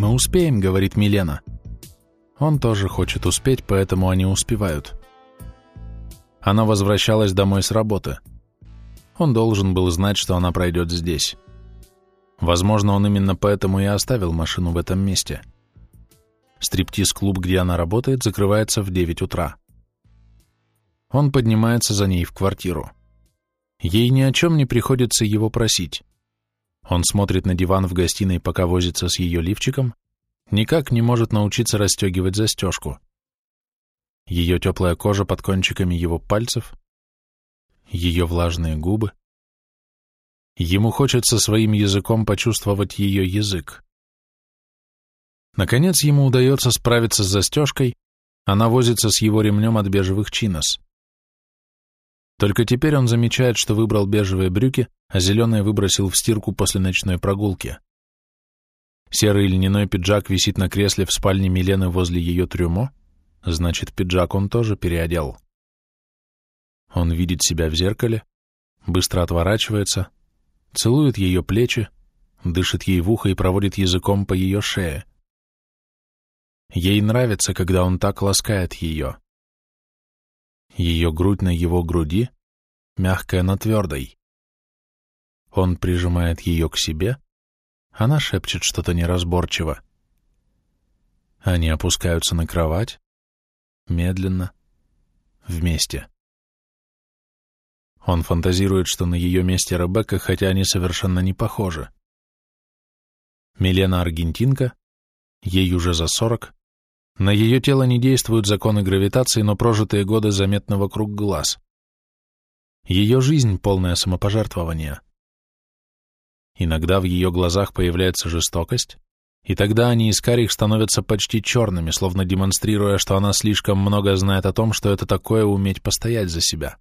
«Мы успеем», — говорит Милена. Он тоже хочет успеть, поэтому они успевают. Она возвращалась домой с работы. Он должен был знать, что она пройдет здесь. Возможно, он именно поэтому и оставил машину в этом месте. Стриптиз-клуб, где она работает, закрывается в 9 утра. Он поднимается за ней в квартиру. Ей ни о чем не приходится его просить. Он смотрит на диван в гостиной, пока возится с ее лифчиком, никак не может научиться расстегивать застежку. Ее теплая кожа под кончиками его пальцев, ее влажные губы. Ему хочется своим языком почувствовать ее язык. Наконец ему удается справиться с застежкой, она возится с его ремнем от бежевых чинос. Только теперь он замечает, что выбрал бежевые брюки, а зеленые выбросил в стирку после ночной прогулки. Серый льняной пиджак висит на кресле в спальне Милены возле ее трюмо, значит, пиджак он тоже переодел. Он видит себя в зеркале, быстро отворачивается, целует ее плечи, дышит ей в ухо и проводит языком по ее шее. Ей нравится, когда он так ласкает ее. Ее грудь на его груди, мягкая на твердой. Он прижимает ее к себе, она шепчет что-то неразборчиво. Они опускаются на кровать, медленно, вместе. Он фантазирует, что на ее месте Ребекка, хотя они совершенно не похожи. Милена аргентинка, ей уже за сорок, на ее тело не действуют законы гравитации, но прожитые годы заметны вокруг глаз. Ее жизнь — полное самопожертвование. Иногда в ее глазах появляется жестокость, и тогда они из карих становятся почти черными, словно демонстрируя, что она слишком много знает о том, что это такое уметь постоять за себя.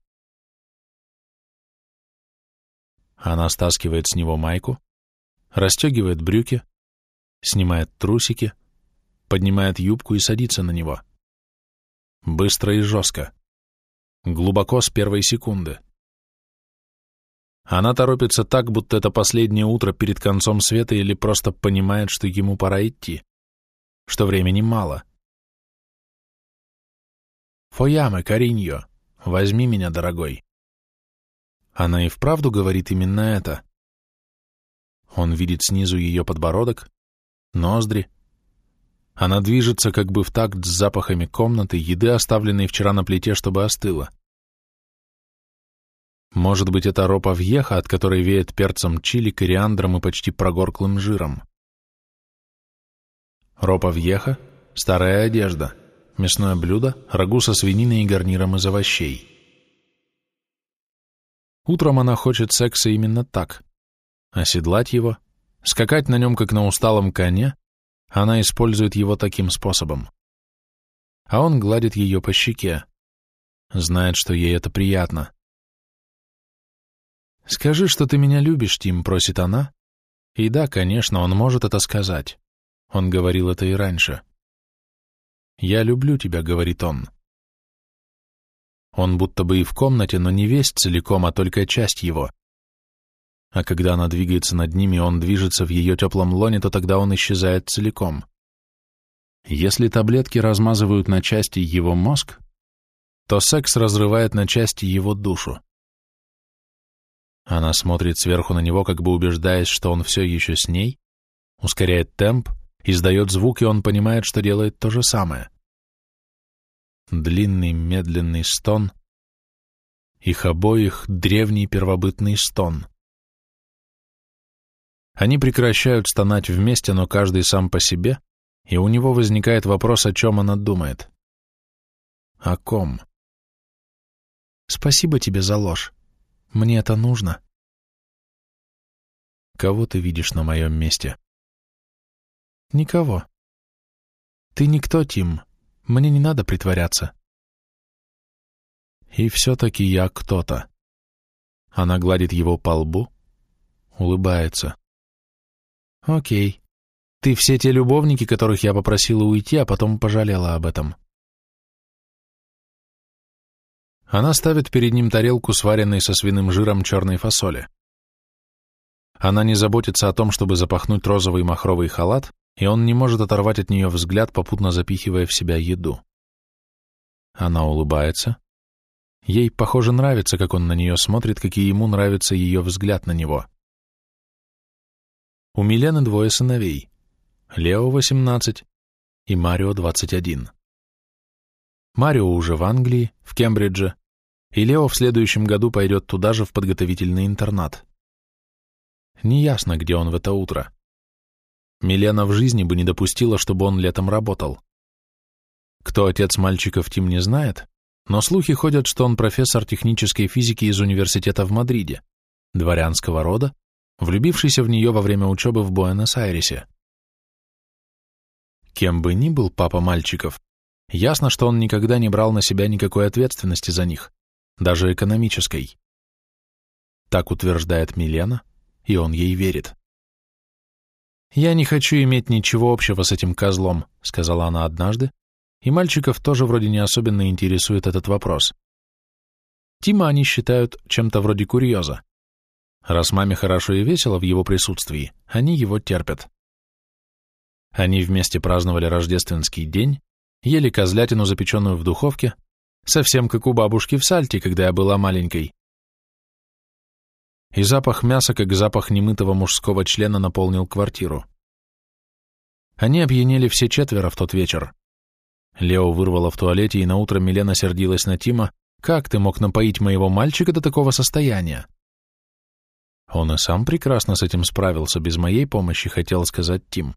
Она стаскивает с него майку, расстегивает брюки, снимает трусики, поднимает юбку и садится на него. Быстро и жестко. Глубоко с первой секунды. Она торопится так, будто это последнее утро перед концом света или просто понимает, что ему пора идти, что времени мало. «Фояме, Кариньо, возьми меня, дорогой». Она и вправду говорит именно это. Он видит снизу ее подбородок, ноздри, она движется как бы в такт с запахами комнаты, еды, оставленной вчера на плите, чтобы остыла. Может быть, это ропа вьеха, от которой веет перцем чили, кориандром и почти прогорклым жиром. Ропа вьеха — старая одежда, мясное блюдо, рагу со свининой и гарниром из овощей. Утром она хочет секса именно так. Оседлать его, скакать на нем, как на усталом коне, она использует его таким способом. А он гладит ее по щеке. Знает, что ей это приятно. «Скажи, что ты меня любишь, Тим», — просит она. И да, конечно, он может это сказать. Он говорил это и раньше. «Я люблю тебя», — говорит он. Он будто бы и в комнате, но не весь целиком, а только часть его а когда она двигается над ними, он движется в ее теплом лоне, то тогда он исчезает целиком. Если таблетки размазывают на части его мозг, то секс разрывает на части его душу. Она смотрит сверху на него, как бы убеждаясь, что он все еще с ней, ускоряет темп, издает звук, и он понимает, что делает то же самое. Длинный медленный стон, их обоих древний первобытный стон — они прекращают стонать вместе, но каждый сам по себе, и у него возникает вопрос, о чем она думает. О ком? Спасибо тебе за ложь. Мне это нужно. Кого ты видишь на моем месте? Никого. Ты никто, Тим. Мне не надо притворяться. И все-таки я кто-то. Она гладит его по лбу, улыбается. Окей. Ты все те любовники, которых я попросила уйти, а потом пожалела об этом. Она ставит перед ним тарелку, сваренной со свиным жиром черной фасоли. Она не заботится о том, чтобы запахнуть розовый махровый халат, и он не может оторвать от нее взгляд, попутно запихивая в себя еду. Она улыбается. Ей, похоже, нравится, как он на нее смотрит, как и ему нравится ее взгляд на него. У Милены двое сыновей. Лео, 18, и Марио, 21. Марио уже в Англии, в Кембридже, и Лео в следующем году пойдет туда же в подготовительный интернат. Неясно, где он в это утро. Милена в жизни бы не допустила, чтобы он летом работал. Кто отец мальчиков, Тим не знает, но слухи ходят, что он профессор технической физики из университета в Мадриде, дворянского рода, влюбившийся в нее во время учебы в Буэнос-Айресе. Кем бы ни был папа мальчиков, ясно, что он никогда не брал на себя никакой ответственности за них, даже экономической. Так утверждает Милена, и он ей верит. «Я не хочу иметь ничего общего с этим козлом», — сказала она однажды, и мальчиков тоже вроде не особенно интересует этот вопрос. Тима они считают чем-то вроде курьеза. Раз маме хорошо и весело в его присутствии, они его терпят. Они вместе праздновали рождественский день, ели козлятину, запеченную в духовке, совсем как у бабушки в Сальте, когда я была маленькой. И запах мяса, как запах немытого мужского члена, наполнил квартиру. Они опьянели все четверо в тот вечер. Лео вырвала в туалете, и наутро Милена сердилась на Тима, «Как ты мог напоить моего мальчика до такого состояния?» Он и сам прекрасно с этим справился, без моей помощи, хотел сказать Тим.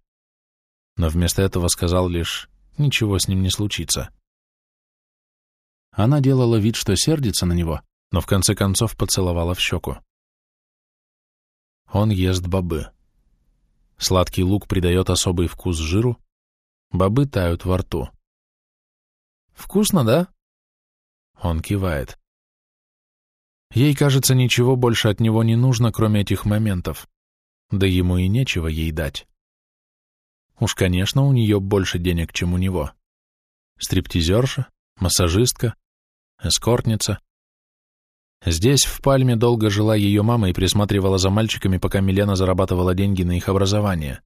Но вместо этого сказал лишь, ничего с ним не случится. Она делала вид, что сердится на него, но в конце концов поцеловала в щеку. Он ест бобы. Сладкий лук придает особый вкус жиру, бобы тают во рту. «Вкусно, да?» Он кивает. Ей, кажется, ничего больше от него не нужно, кроме этих моментов. Да ему и нечего ей дать. Уж, конечно, у нее больше денег, чем у него. Стриптизерша, массажистка, эскортница. Здесь, в Пальме, долго жила ее мама и присматривала за мальчиками, пока Милена зарабатывала деньги на их образование.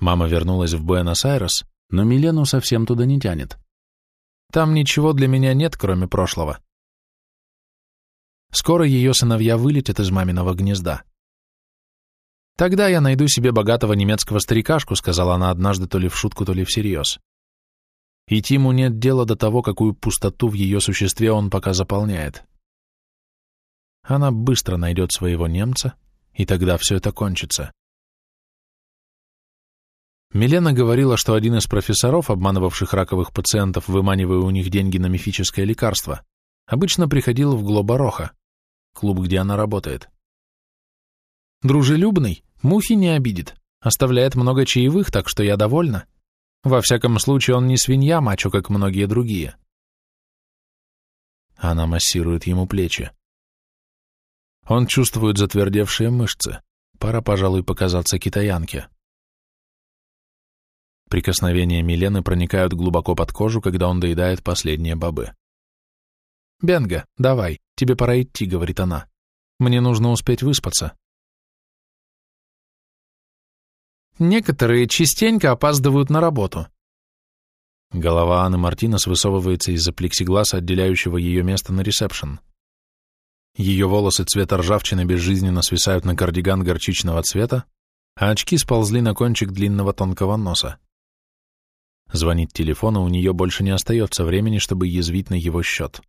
Мама вернулась в Буэнос-Айрес, но Милену совсем туда не тянет. Там ничего для меня нет, кроме прошлого. Скоро ее сыновья вылетят из маминого гнезда. «Тогда я найду себе богатого немецкого старикашку», сказала она однажды то ли в шутку, то ли всерьез. И Тиму нет дела до того, какую пустоту в ее существе он пока заполняет. Она быстро найдет своего немца, и тогда все это кончится. Милена говорила, что один из профессоров, обманывавших раковых пациентов, выманивая у них деньги на мифическое лекарство, обычно приходил в Глобароха, клуб, где она работает. Дружелюбный, мухи не обидит, оставляет много чаевых, так что я довольна. Во всяком случае, он не свинья мачо, как многие другие. Она массирует ему плечи. Он чувствует затвердевшие мышцы. Пора, пожалуй, показаться китаянке. Прикосновения Милены проникают глубоко под кожу, когда он доедает последние бобы. «Бенга, давай, тебе пора идти», — говорит она. «Мне нужно успеть выспаться». Некоторые частенько опаздывают на работу. Голова Анны Мартинес высовывается из-за плексигласа, отделяющего ее место на ресепшн. Ее волосы цвета ржавчины безжизненно свисают на кардиган горчичного цвета, а очки сползли на кончик длинного тонкого носа. Звонит телефон, а у нее больше не остается времени, чтобы язвить на его счет.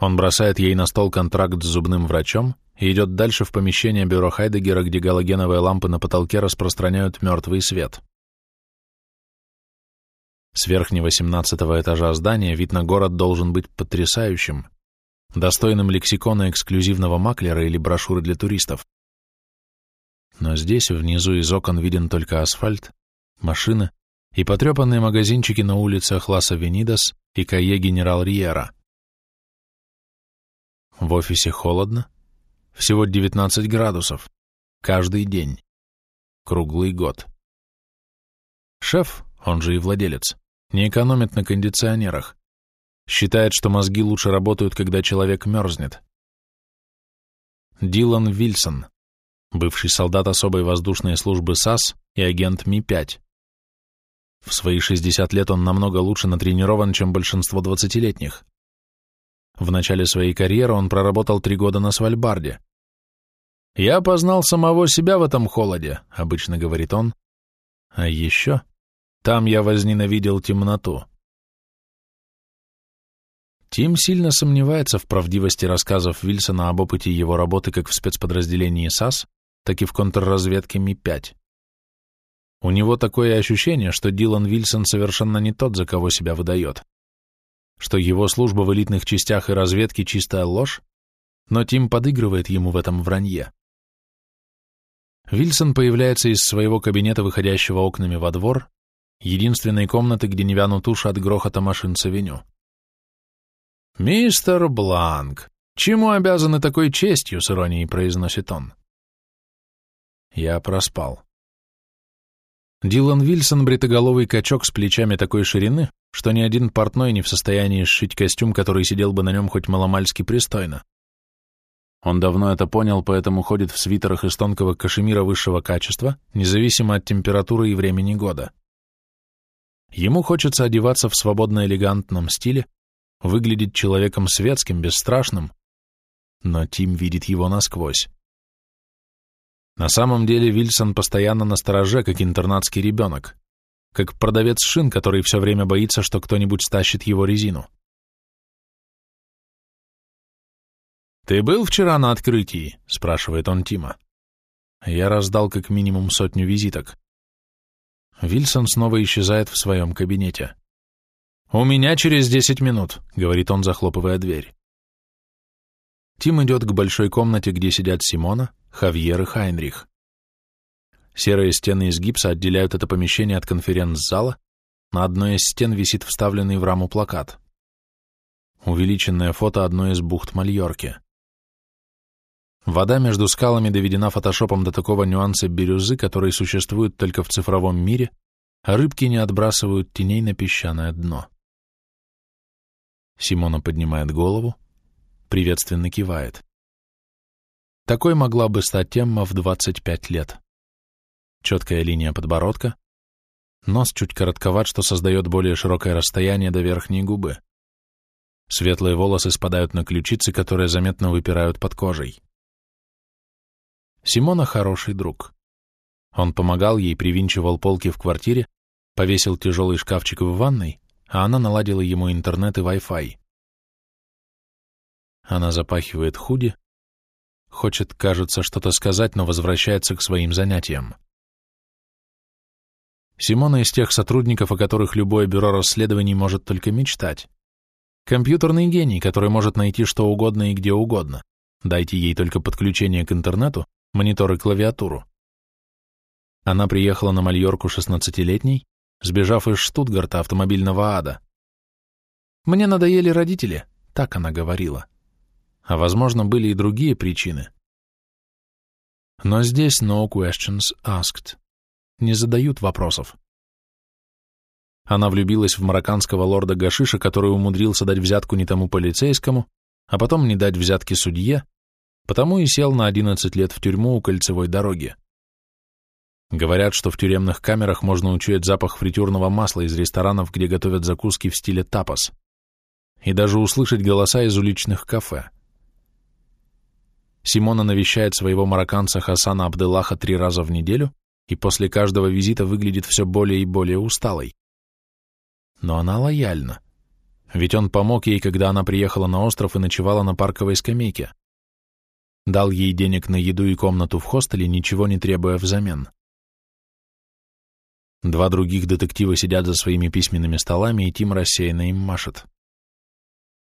Он бросает ей на стол контракт с зубным врачом и идет дальше в помещение бюро Хайдегера, где галогеновые лампы на потолке распространяют мертвый свет. С верхнего семнадцатого этажа здания вид на город должен быть потрясающим, достойным лексикона эксклюзивного маклера или брошюры для туристов. Но здесь, внизу из окон, виден только асфальт, машины и потрепанные магазинчики на улицах Ласа Венидас и Кае Генерал Риера. В офисе холодно, всего 19 градусов, каждый день, круглый год. Шеф, он же и владелец, не экономит на кондиционерах, считает, что мозги лучше работают, когда человек мерзнет. Дилан Вильсон, бывший солдат особой воздушной службы САС и агент Ми-5. В свои 60 лет он намного лучше натренирован, чем большинство двадцатилетних. В начале своей карьеры он проработал три года на Свальбарде. «Я познал самого себя в этом холоде», — обычно говорит он. «А еще там я возненавидел темноту». Тим сильно сомневается в правдивости рассказов Вильсона об опыте его работы как в спецподразделении САС, так и в контрразведке Ми-5. У него такое ощущение, что Дилан Вильсон совершенно не тот, за кого себя выдает. Что его служба в элитных частях и разведке чистая ложь, но Тим подыгрывает ему в этом вранье. Вильсон появляется из своего кабинета, выходящего окнами во двор, единственной комнаты, где не вянут уши от грохота машин с. «Мистер Бланк, чему обязаны такой честью?» — с иронией произносит он. Я проспал. Дилан Вильсон — бритоголовый качок с плечами такой ширины, что ни один портной не в состоянии сшить костюм, который сидел бы на нем хоть маломальски пристойно. Он давно это понял, поэтому ходит в свитерах из тонкого кашемира высшего качества, независимо от температуры и времени года. Ему хочется одеваться в свободно-элегантном стиле, выглядеть человеком светским, бесстрашным, но Тим видит его насквозь. На самом деле Вильсон постоянно на стороже, как интернатский ребенок, как продавец шин, который все время боится, что кто-нибудь стащит его резину. «Ты был вчера на открытии?» — спрашивает он Тима. Я раздал как минимум сотню визиток. Вильсон снова исчезает в своем кабинете. «У меня через десять минут», — говорит он, захлопывая дверь. Тим идет к большой комнате, где сидят Симона, Хавьер и Хайнрих. Серые стены из гипса отделяют это помещение от конференц-зала, на одной из стен висит вставленный в раму плакат. Увеличенное фото одной из бухт Мальорки. Вода между скалами доведена фотошопом до такого нюанса бирюзы, который существует только в цифровом мире, а рыбки не отбрасывают теней на песчаное дно. Симона поднимает голову, приветственно кивает. Такой могла бы стать Темма в 25 лет. Четкая линия подбородка, нос чуть коротковат, что создает более широкое расстояние до верхней губы. Светлые волосы спадают на ключицы, которые заметно выпирают под кожей. Симона хороший друг. Он помогал ей, привинчивал полки в квартире, повесил тяжелый шкафчик в ванной, а она наладила ему интернет и Wi-Fi. Она запахивает худи, хочет, кажется, что-то сказать, но возвращается к своим занятиям. Симона из тех сотрудников, о которых любое бюро расследований может только мечтать. Компьютерный гений, который может найти что угодно и где угодно. Дайте ей только подключение к интернету, монитор и клавиатуру. Она приехала на Мальорку 16-летней, сбежав из Штутгарта автомобильного ада. «Мне надоели родители», — так она говорила. А, возможно, были и другие причины. Но здесь no questions asked. Не задают вопросов. Она влюбилась в марокканского лорда Гашиша, который умудрился дать взятку не тому полицейскому, а потом не дать взятки судье, потому и сел на 11 лет в тюрьму у кольцевой дороги. Говорят, что в тюремных камерах можно учуять запах фритюрного масла из ресторанов, где готовят закуски в стиле тапас, и даже услышать голоса из уличных кафе. Симона навещает своего марокканца Хасана Абделаха три раза в неделю и после каждого визита выглядит все более и более усталой. Но она лояльна, ведь он помог ей, когда она приехала на остров и ночевала на парковой скамейке дал ей денег на еду и комнату в хостеле, ничего не требуя взамен. Два других детектива сидят за своими письменными столами, и Тим рассеянно им машет.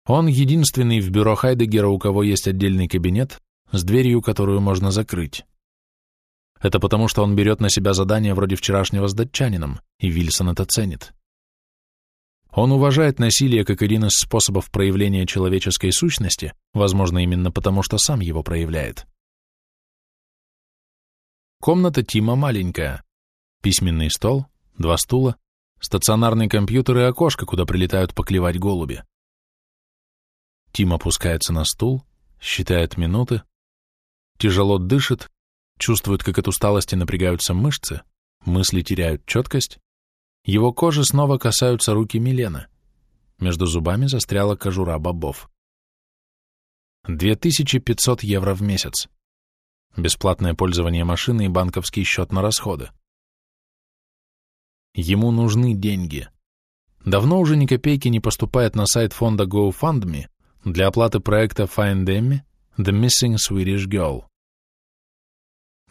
Он единственный в бюро Хайдегера, у кого есть отдельный кабинет, с дверью, которую можно закрыть. Это потому, что он берет на себя задание вроде вчерашнего с датчанином, и Вильсон это ценит. Он уважает насилие как один из способов проявления человеческой сущности, возможно, именно потому, что сам его проявляет. Комната Тима маленькая. Письменный стол, два стула, стационарный компьютер и окошко, куда прилетают поклевать голуби. Тим опускается на стул, считает минуты, тяжело дышит, чувствует, как от усталости напрягаются мышцы, мысли теряют четкость, его кожи снова касаются руки Милены. Между зубами застряла кожура бобов. 2500 евро в месяц. Бесплатное пользование машины и банковский счет на расходы. Ему нужны деньги. Давно уже ни копейки не поступает на сайт фонда GoFundMe для оплаты проекта Find Emmy The Missing Swedish Girl.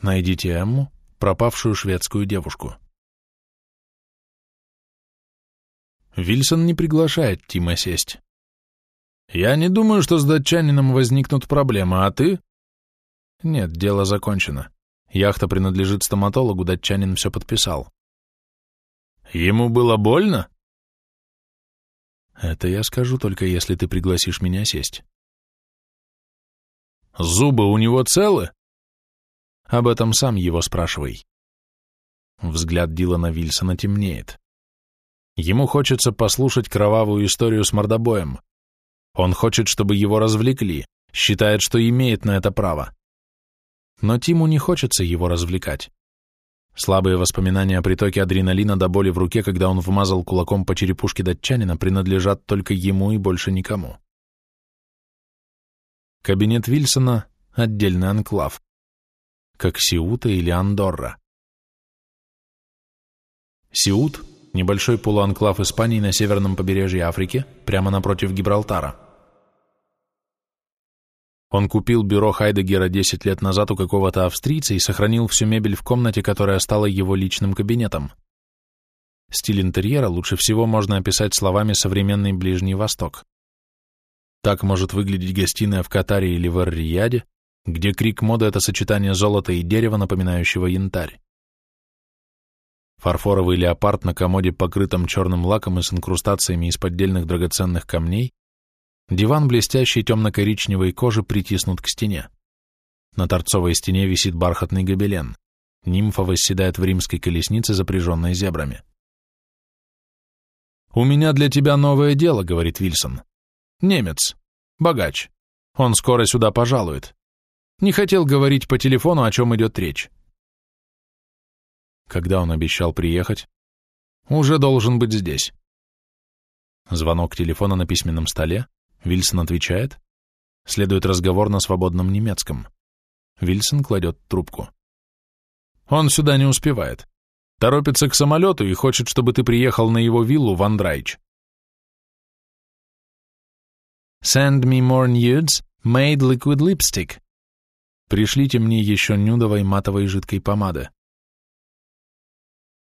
Найдите Эмму, пропавшую шведскую девушку. Вильсон не приглашает Тима сесть. «Я не думаю, что с датчанином возникнут проблемы, а ты?» «Нет, дело закончено. Яхта принадлежит стоматологу, датчанин все подписал». «Ему было больно?» «Это я скажу только, если ты пригласишь меня сесть». «Зубы у него целы?» Об этом сам его спрашивай. Взгляд Дилана Вильсона темнеет. Ему хочется послушать кровавую историю с мордобоем. Он хочет, чтобы его развлекли, считает, что имеет на это право. Но Тиму не хочется его развлекать. Слабые воспоминания о притоке адреналина до боли в руке, когда он вмазал кулаком по черепушке датчанина, принадлежат только ему и больше никому. Кабинет Вильсона — отдельный анклав как Сиута или Андорра. Сиут – небольшой полуанклав Испании на северном побережье Африки, прямо напротив Гибралтара. Он купил бюро Хайдегера 10 лет назад у какого-то австрийца и сохранил всю мебель в комнате, которая стала его личным кабинетом. Стиль интерьера лучше всего можно описать словами «современный Ближний Восток». Так может выглядеть гостиная в Катаре или в Эр-Рияде, где крик моды — это сочетание золота и дерева, напоминающего янтарь. Фарфоровый леопард на комоде, покрытом черным лаком и с инкрустациями из поддельных драгоценных камней, диван блестящей темно-коричневой кожи притиснут к стене. На торцовой стене висит бархатный гобелен. Нимфа восседает в римской колеснице, запряженной зебрами. «У меня для тебя новое дело», — говорит Вильсон. «Немец. Богач. Он скоро сюда пожалует. Не хотел говорить по телефону, о чем идет речь. Когда он обещал приехать? Уже должен быть здесь. Звонок телефона на письменном столе. Вильсон отвечает. Следует разговор на свободном немецком. Вильсон кладет трубку. Он сюда не успевает. Торопится к самолету и хочет, чтобы ты приехал на его виллу в Андрайч. Send me more nudes, made liquid lipstick. Пришлите мне еще нюдовой матовой жидкой помады.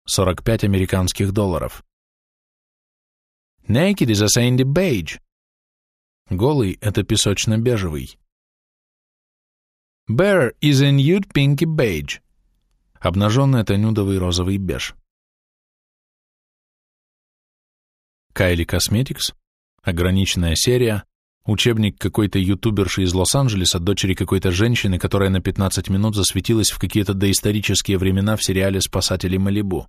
45 американских долларов. Naked is a sandy beige. Голый — это песочно-бежевый. Bare is a nude pinky beige. Обнаженный — это нюдовый розовый беж. Кайли Cosmetics, ограниченная серия, Учебник какой-то ютуберши из Лос-Анджелеса, дочери какой-то женщины, которая на 15 минут засветилась в какие-то доисторические времена в сериале «Спасатели Малибу».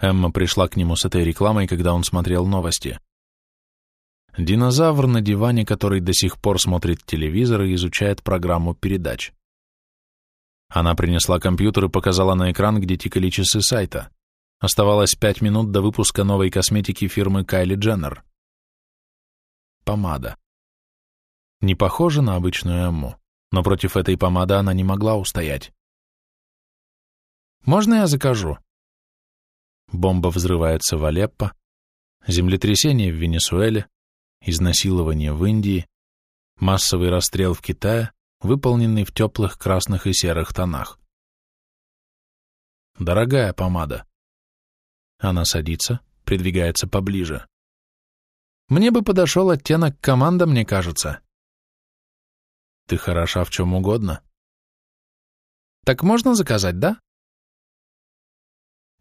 Эмма пришла к нему с этой рекламой, когда он смотрел новости. Динозавр на диване, который до сих пор смотрит телевизор и изучает программу передач. Она принесла компьютер и показала на экран, где тикали часы сайта. Оставалось пять минут до выпуска новой косметики фирмы Кайли Дженнер помада. Не похожа на обычную Эмму, но против этой помады она не могла устоять. «Можно я закажу?» Бомба взрывается в Алеппо, землетрясение в Венесуэле, изнасилование в Индии, массовый расстрел в Китае, выполненный в теплых красных и серых тонах. Дорогая помада. Она садится, придвигается поближе. Мне бы подошел оттенок команда, мне кажется. Ты хороша в чем угодно. Так можно заказать, да?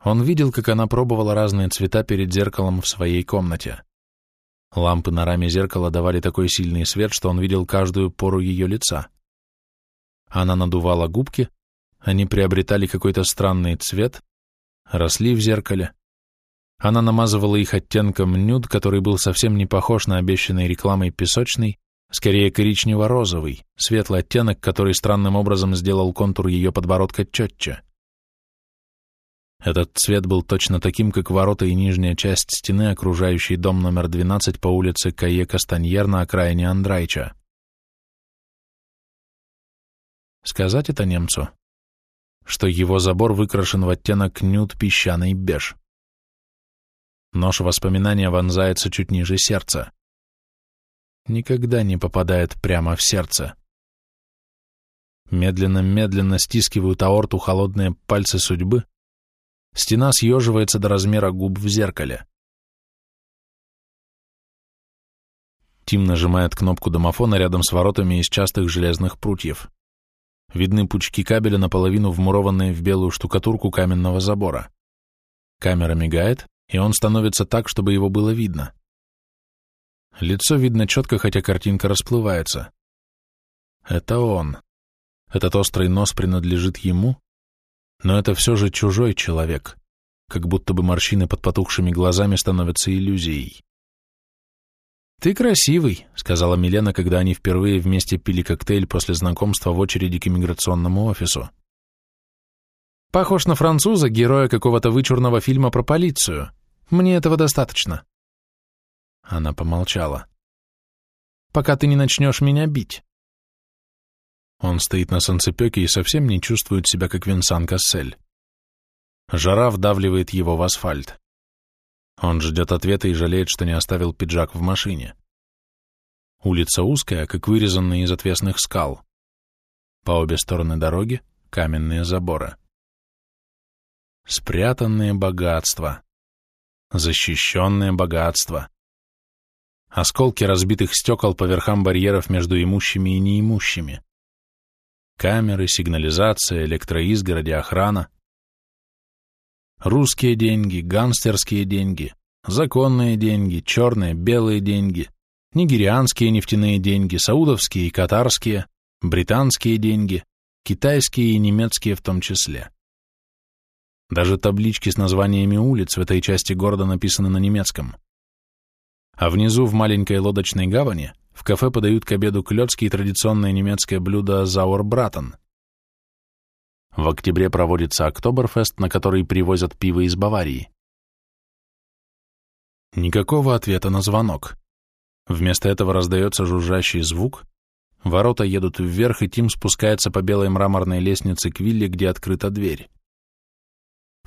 Он видел, как она пробовала разные цвета перед зеркалом в своей комнате. Лампы на раме зеркала давали такой сильный свет, что он видел каждую пору ее лица. Она надувала губки, они приобретали какой-то странный цвет, росли в зеркале, она намазывала их оттенком нюд, который был совсем не похож на обещанный рекламой песочный, скорее коричнево-розовый, светлый оттенок, который странным образом сделал контур ее подбородка четче. Этот цвет был точно таким, как ворота и нижняя часть стены, окружающей дом номер 12 по улице Кае-Кастаньер на окраине Андрайча. Сказать это немцу, что его забор выкрашен в оттенок нюд песчаный беж. Нож воспоминания вонзается чуть ниже сердца. Никогда не попадает прямо в сердце. Медленно-медленно стискивают аорту холодные пальцы судьбы, Стена съеживается до размера губ в зеркале. Тим нажимает кнопку домофона рядом с воротами из частых железных прутьев. Видны пучки кабеля, наполовину вмурованные в белую штукатурку каменного забора. Камера мигает, и он становится так, чтобы его было видно. Лицо видно четко, хотя картинка расплывается. Это он. Этот острый нос принадлежит ему, но это все же чужой человек, как будто бы морщины под потухшими глазами становятся иллюзией. «Ты красивый», — сказала Милена, когда они впервые вместе пили коктейль после знакомства в очереди к иммиграционному офису. «Похож на француза, героя какого-то вычурного фильма про полицию. Мне этого достаточно». Она помолчала. «Пока ты не начнешь меня бить». Он стоит на солнцепеке и совсем не чувствует себя, как Винсан Кассель. Жара вдавливает его в асфальт. Он ждет ответа и жалеет, что не оставил пиджак в машине. Улица узкая, как вырезанная из отвесных скал. По обе стороны дороги — каменные заборы. Спрятанные богатства. Защищенные богатства. Осколки разбитых стекол по верхам барьеров между имущими и неимущими. Камеры, сигнализация, электроизгороди, охрана. Русские деньги, гангстерские деньги, законные деньги, черные, белые деньги, нигерианские нефтяные деньги, саудовские и катарские, британские деньги, китайские и немецкие в том числе. Даже таблички с названиями улиц в этой части города написаны на немецком. А внизу в маленькой лодочной гавани в кафе подают к обеду клёцкие традиционное немецкое блюдо «Зауэрбратен». В октябре проводится Октоберфест, на который привозят пиво из Баварии. Никакого ответа на звонок. Вместо этого раздается жужжащий звук, ворота едут вверх, и Тим спускается по белой мраморной лестнице к вилле, где открыта дверь.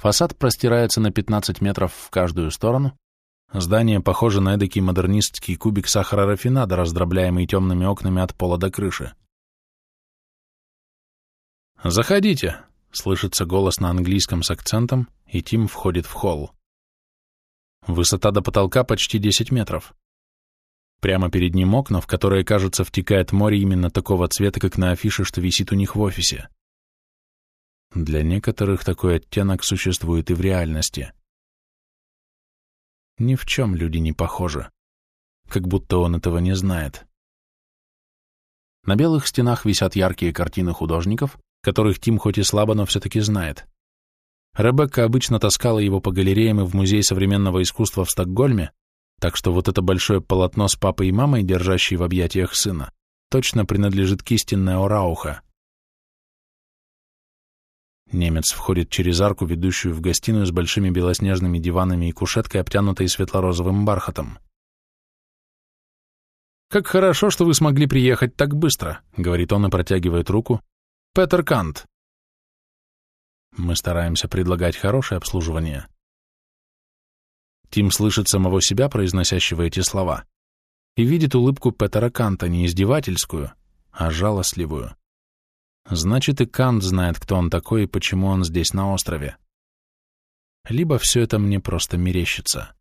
Фасад простирается на 15 метров в каждую сторону, Здание похоже на эдакий модернистский кубик сахара-рафинада, раздробляемый темными окнами от пола до крыши. «Заходите», — слышится голос на английском с акцентом, и Тим входит в холл. Высота до потолка почти 10 метров. Прямо перед ним окна, в которые, кажется, втекает море именно такого цвета, как на афише, что висит у них в офисе. Для некоторых такой оттенок существует и в реальности. Ни в чем люди не похожи. Как будто он этого не знает. На белых стенах висят яркие картины художников, которых Тим хоть и слабо, но все-таки знает. Ребекка обычно таскала его по галереям и в Музей современного искусства в Стокгольме, так что вот это большое полотно с папой и мамой, держащие в объятиях сына, точно принадлежит кисти Нео Рауха. Немец входит через арку, ведущую в гостиную с большими белоснежными диванами и кушеткой, обтянутой светло-розовым бархатом. «Как хорошо, что вы смогли приехать так быстро», — говорит он и протягивает руку. «Петер Кант». Мы стараемся предлагать хорошее обслуживание. Тим слышит самого себя, произносящего эти слова, и видит улыбку Петера Канта, не издевательскую, а жалостливую. Значит, и Кант знает, кто он такой и почему он здесь, на острове. Либо все это мне просто мерещится.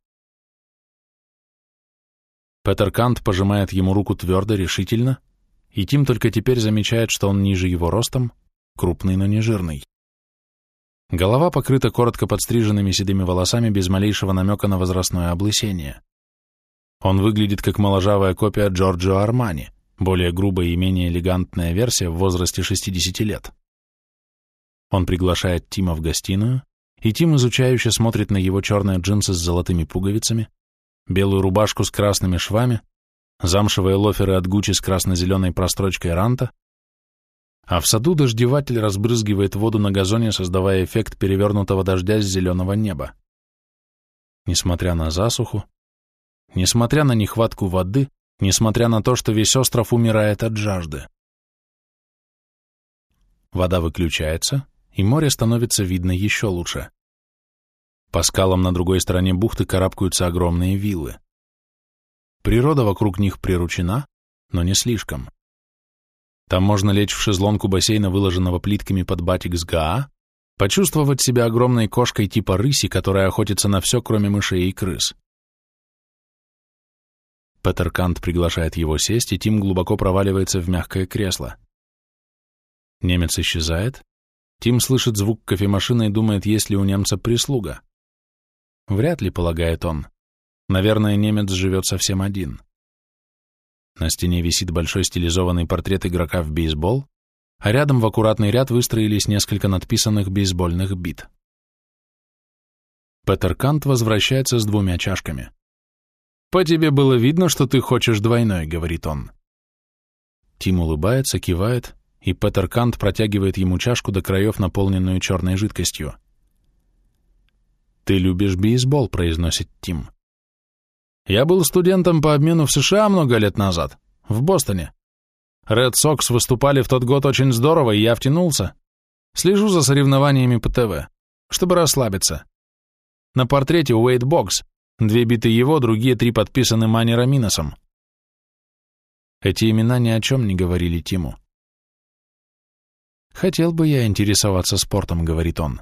Петер Кант пожимает ему руку твердо, решительно, и Тим только теперь замечает, что он ниже его ростом, крупный, но не жирный. Голова покрыта коротко подстриженными седыми волосами без малейшего намека на возрастное облысение. Он выглядит как моложавая копия Джорджио Армани — более грубая и менее элегантная версия в возрасте 60 лет. Он приглашает Тима в гостиную, и Тим изучающе смотрит на его черные джинсы с золотыми пуговицами, белую рубашку с красными швами, замшевые лоферы от Гуччи с красно-зеленой прострочкой ранта, а в саду дождеватель разбрызгивает воду на газоне, создавая эффект перевернутого дождя с зеленого неба. Несмотря на засуху, несмотря на нехватку воды, несмотря на то, что весь остров умирает от жажды. Вода выключается, и море становится видно еще лучше. По скалам на другой стороне бухты карабкаются огромные виллы. Природа вокруг них приручена, но не слишком. Там можно лечь в шезлонг у бассейна, выложенного плитками под батик с ГАА, почувствовать себя огромной кошкой типа рыси, которая охотится на все, кроме мышей и крыс. Петер Кант приглашает его сесть, и Тим глубоко проваливается в мягкое кресло. Немец исчезает. Тим слышит звук кофемашины и думает, есть ли у немца прислуга. Вряд ли, полагает он. Наверное, немец живет совсем один. На стене висит большой стилизованный портрет игрока в бейсбол, а рядом в аккуратный ряд выстроились несколько надписанных бейсбольных бит. Петер Кант возвращается с двумя чашками. «По тебе было видно, что ты хочешь двойной», — говорит он. Тим улыбается, кивает, и Петер Кант протягивает ему чашку до краев, наполненную черной жидкостью. «Ты любишь бейсбол», — произносит Тим. Я был студентом по обмену в США много лет назад, в Бостоне. Ред Сокс выступали в тот год очень здорово, и я втянулся. Слежу за соревнованиями по ТВ, чтобы расслабиться. На портрете Уэйд Бокс. Две биты его, другие три подписаны Мани Раминосом. Эти имена ни о чем не говорили Тиму. «Хотел бы я интересоваться спортом», — говорит он.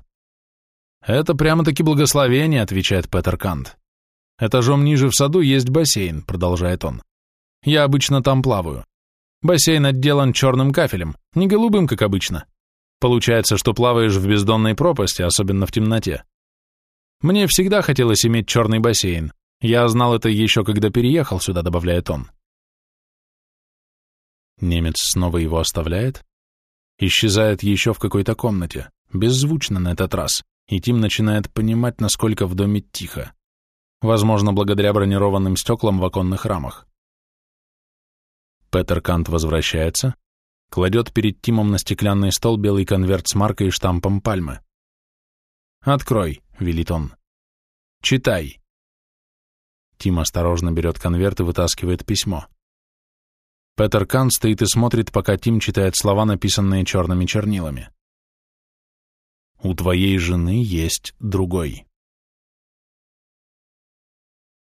«Это прямо-таки благословение», — отвечает Петер Кант. Этажом ниже в саду есть бассейн, продолжает он. Я обычно там плаваю. Бассейн отделан черным кафелем, не голубым, как обычно. Получается, что плаваешь в бездонной пропасти, особенно в темноте. Мне всегда хотелось иметь черный бассейн. Я знал это еще, когда переехал сюда, добавляет он. Немец снова его оставляет, исчезает еще в какой-то комнате, беззвучно на этот раз, и Тим начинает понимать, насколько в доме тихо возможно, благодаря бронированным стеклам в оконных рамах. Петер Кант возвращается, кладет перед Тимом на стеклянный стол белый конверт с маркой и штампом пальмы. «Открой», — велит он. «Читай». Тим осторожно берет конверт и вытаскивает письмо. Петер Кант стоит и смотрит, пока Тим читает слова, написанные черными чернилами. «У твоей жены есть другой».